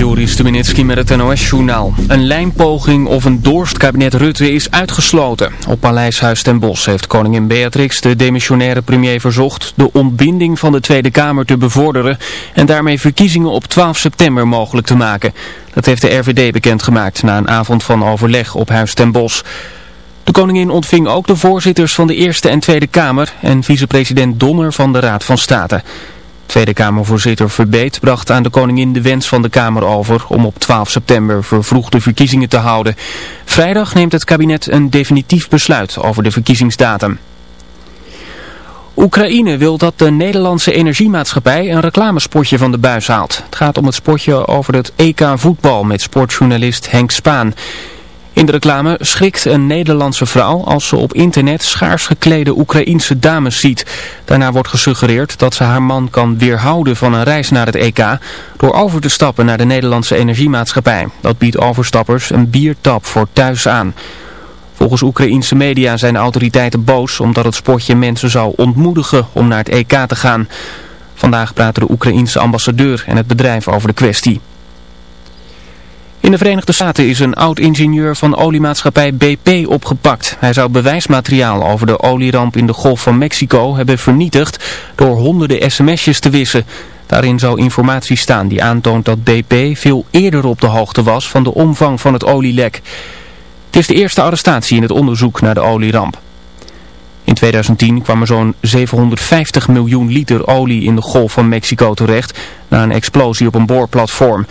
Joris Stubenitski met het NOS-journaal. Een lijnpoging of een doorstkabinet Rutte is uitgesloten. Op Paleishuis ten Bosch heeft koningin Beatrix de demissionaire premier verzocht de ontbinding van de Tweede Kamer te bevorderen en daarmee verkiezingen op 12 september mogelijk te maken. Dat heeft de RVD bekendgemaakt na een avond van overleg op Huis ten Bosch. De koningin ontving ook de voorzitters van de Eerste en Tweede Kamer en vicepresident Donner van de Raad van State. Tweede Kamervoorzitter Verbeet bracht aan de koningin de wens van de Kamer over om op 12 september vervroegde verkiezingen te houden. Vrijdag neemt het kabinet een definitief besluit over de verkiezingsdatum. Oekraïne wil dat de Nederlandse energiemaatschappij een reclamespotje van de buis haalt. Het gaat om het spotje over het EK voetbal met sportjournalist Henk Spaan. In de reclame schrikt een Nederlandse vrouw als ze op internet schaars geklede Oekraïense dames ziet. Daarna wordt gesuggereerd dat ze haar man kan weerhouden van een reis naar het EK door over te stappen naar de Nederlandse energiemaatschappij. Dat biedt overstappers een biertap voor thuis aan. Volgens Oekraïense media zijn de autoriteiten boos omdat het sportje mensen zou ontmoedigen om naar het EK te gaan. Vandaag praten de Oekraïense ambassadeur en het bedrijf over de kwestie. In de Verenigde Staten is een oud-ingenieur van oliemaatschappij BP opgepakt. Hij zou bewijsmateriaal over de olieramp in de Golf van Mexico hebben vernietigd door honderden sms'jes te wissen. Daarin zou informatie staan die aantoont dat BP veel eerder op de hoogte was van de omvang van het olielek. Het is de eerste arrestatie in het onderzoek naar de olieramp. In 2010 kwam er zo'n 750 miljoen liter olie in de Golf van Mexico terecht na een explosie op een boorplatform.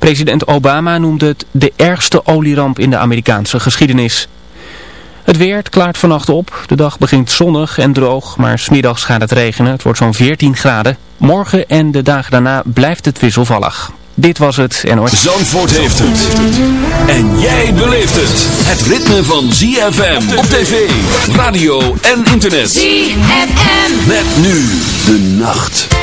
President Obama noemde het de ergste olieramp in de Amerikaanse geschiedenis. Het weer klaart vannacht op. De dag begint zonnig en droog, maar smiddags gaat het regenen. Het wordt zo'n 14 graden. Morgen en de dagen daarna blijft het wisselvallig. Dit was het en ooit. Zandvoort heeft het. En jij beleeft het. Het ritme van ZFM op tv, radio en internet. ZFM. Met nu de nacht.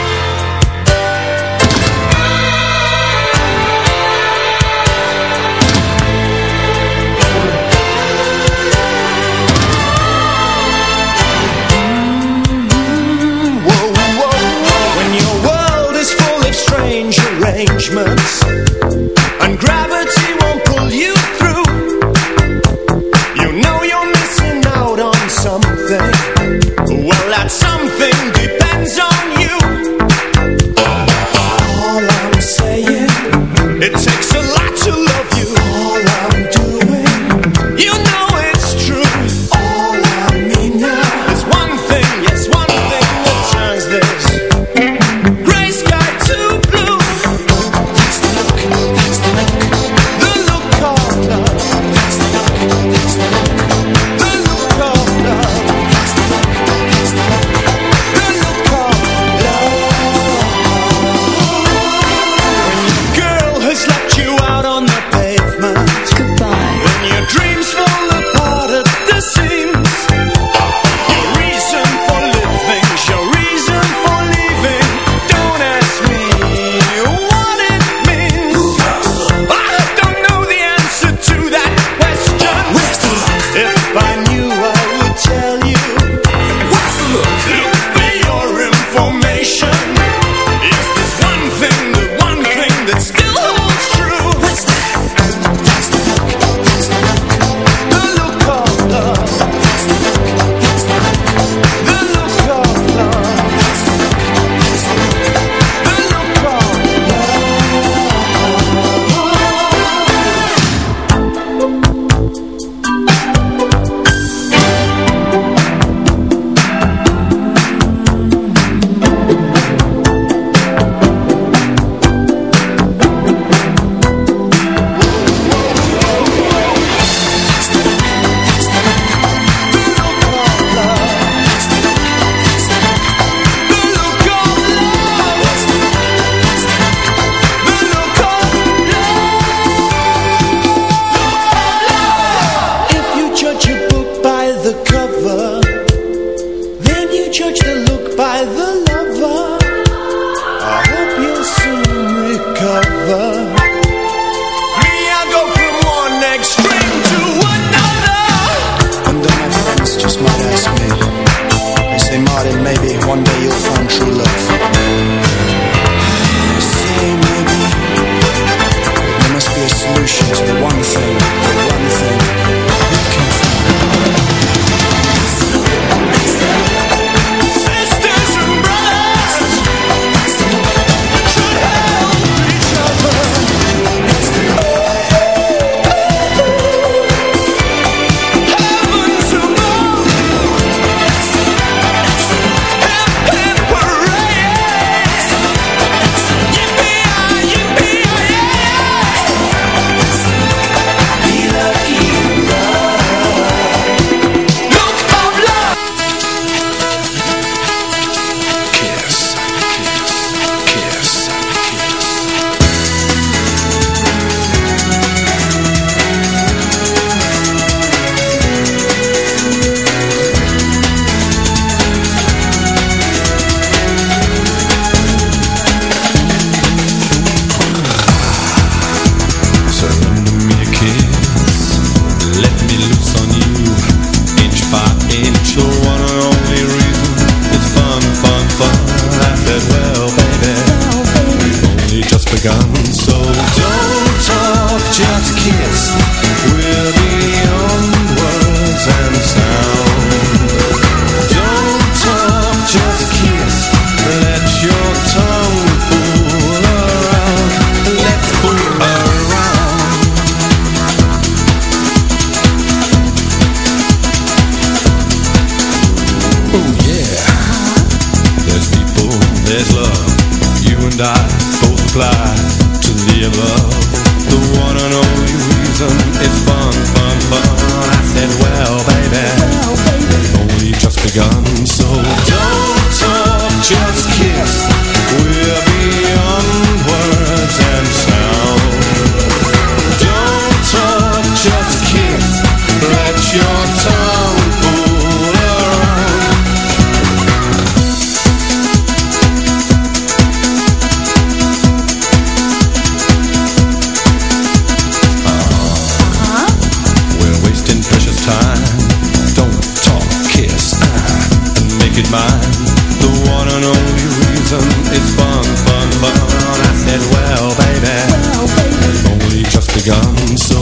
gone so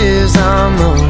pieces on the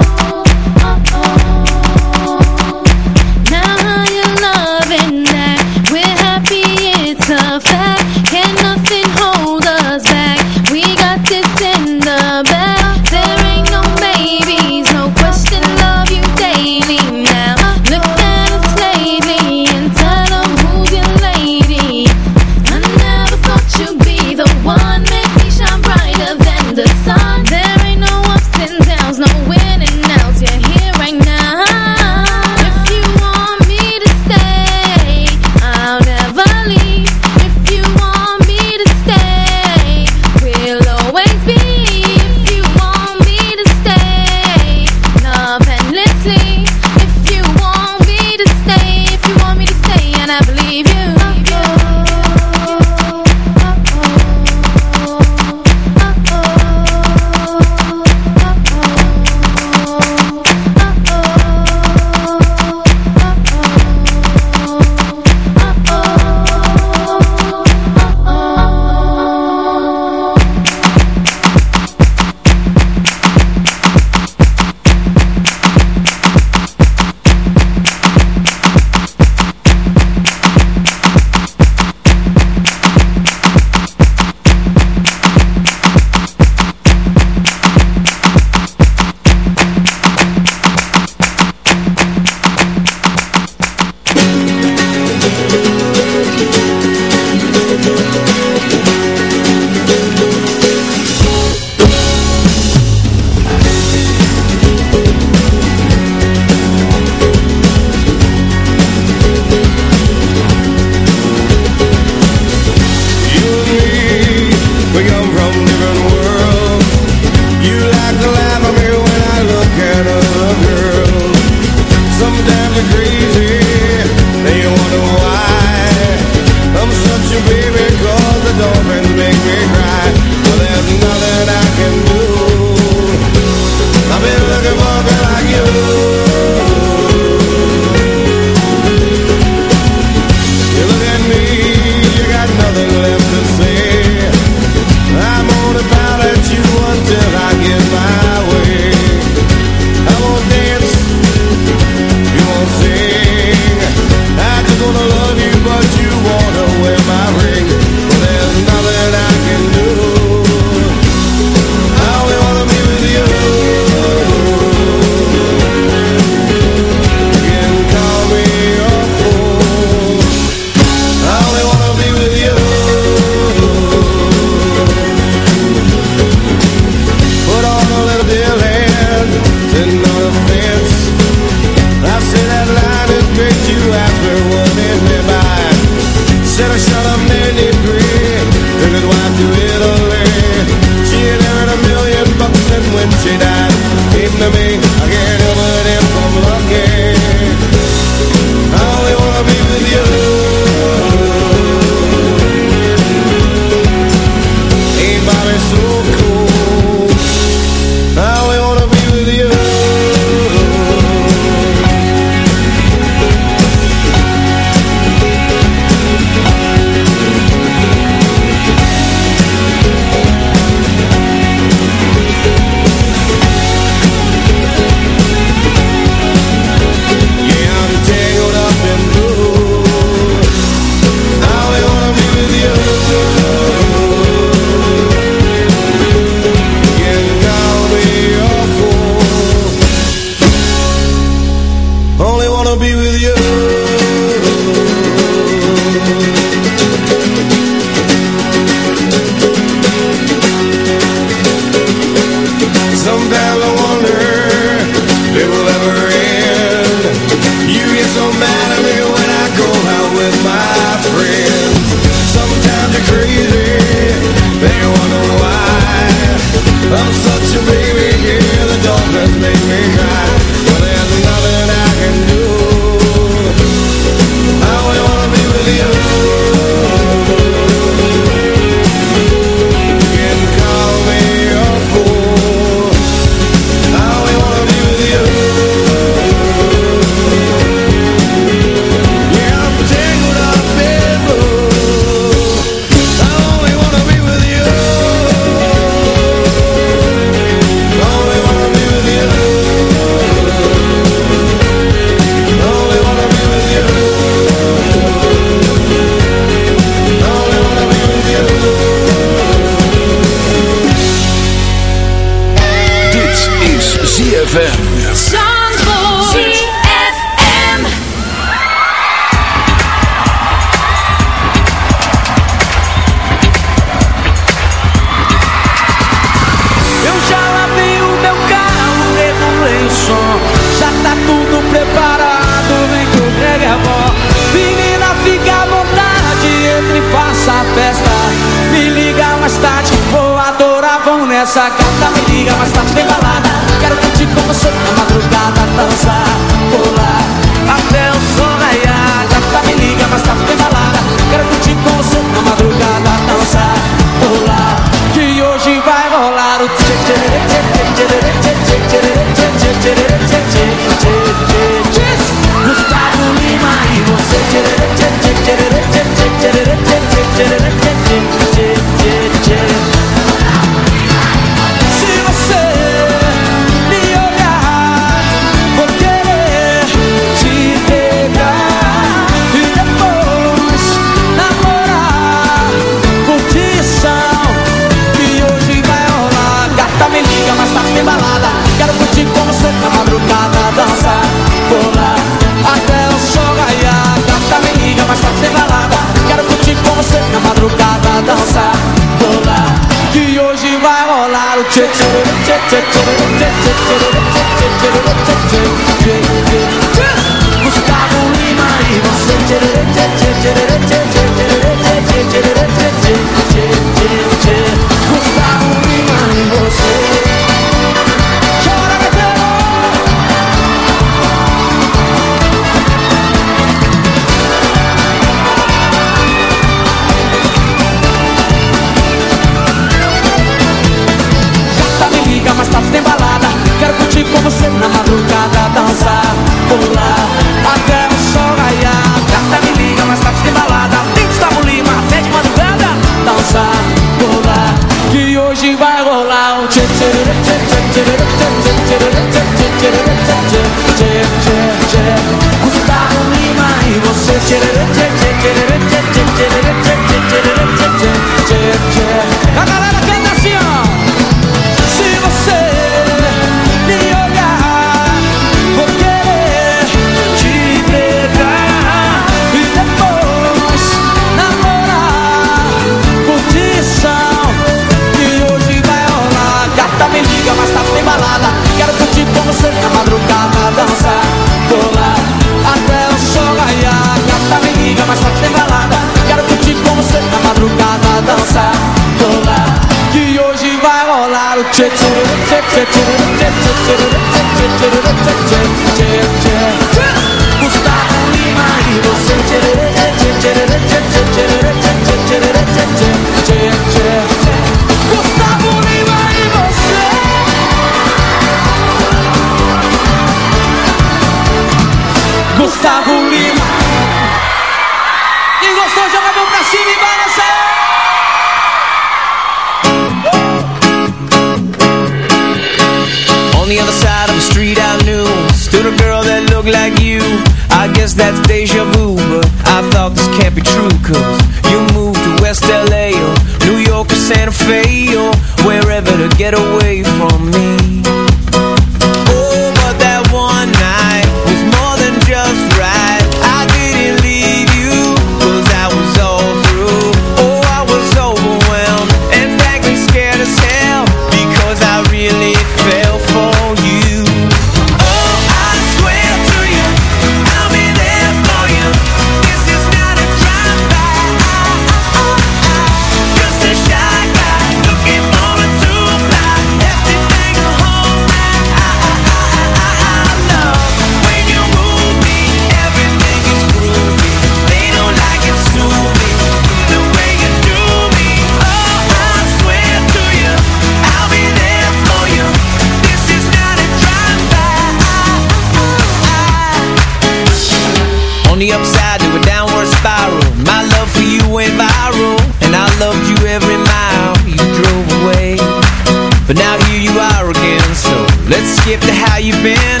skip to how you've been.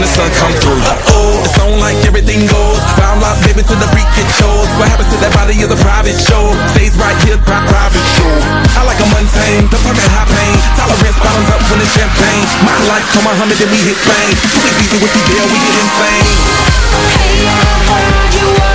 when the sun come through. Uh-oh, it's on like everything goes. Round life, baby, till the freak get chose. What happens to that body is a private show. Stays right here, pri private show. I like a mundane, the fucking high pain. Tolerance bottoms up when it's champagne. My life, come on, hundred, then we hit fame. Too busy with the girl, we get insane. Hey, I heard you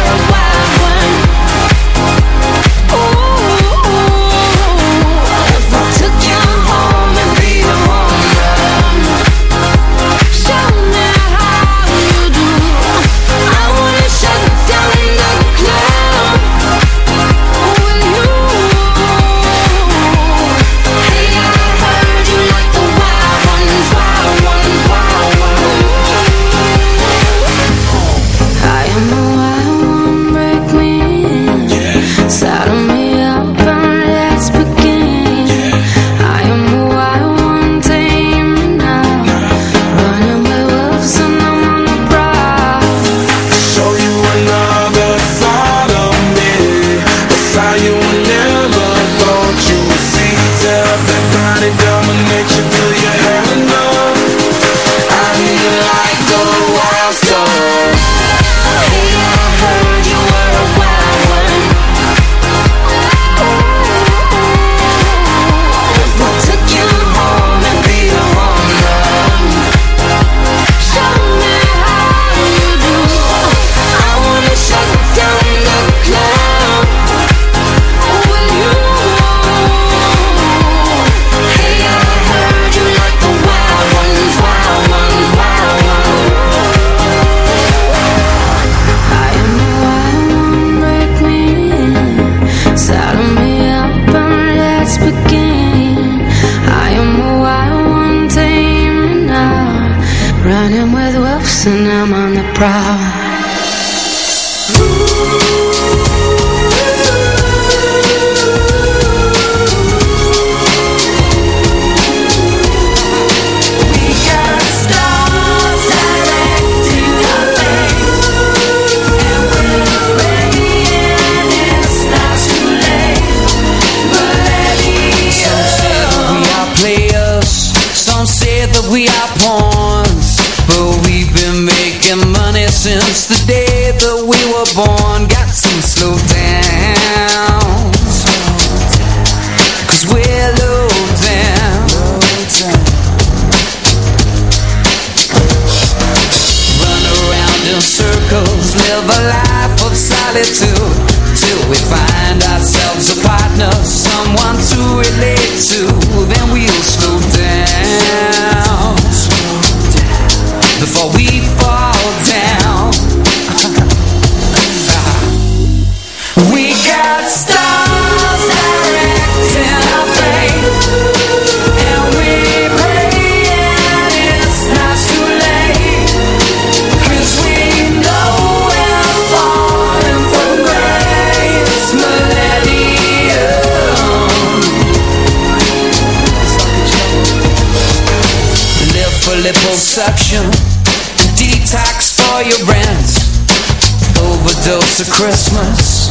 to Christmas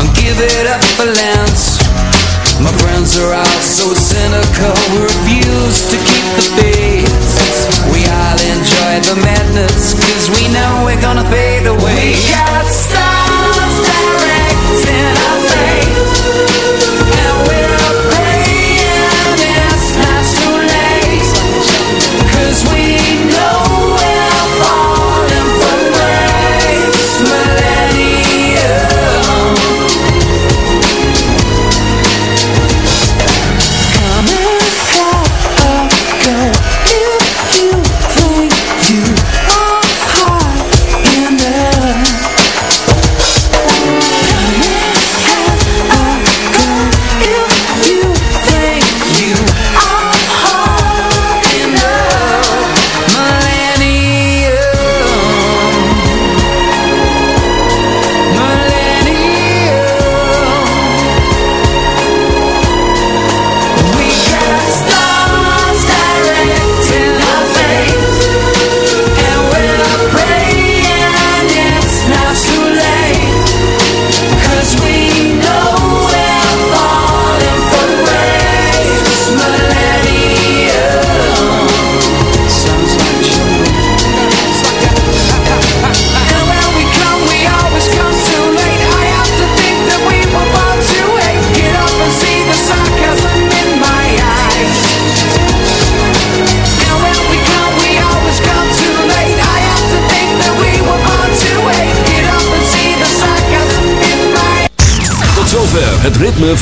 and give it up for Lance. My friends are all so cynical, we refuse to keep the faith.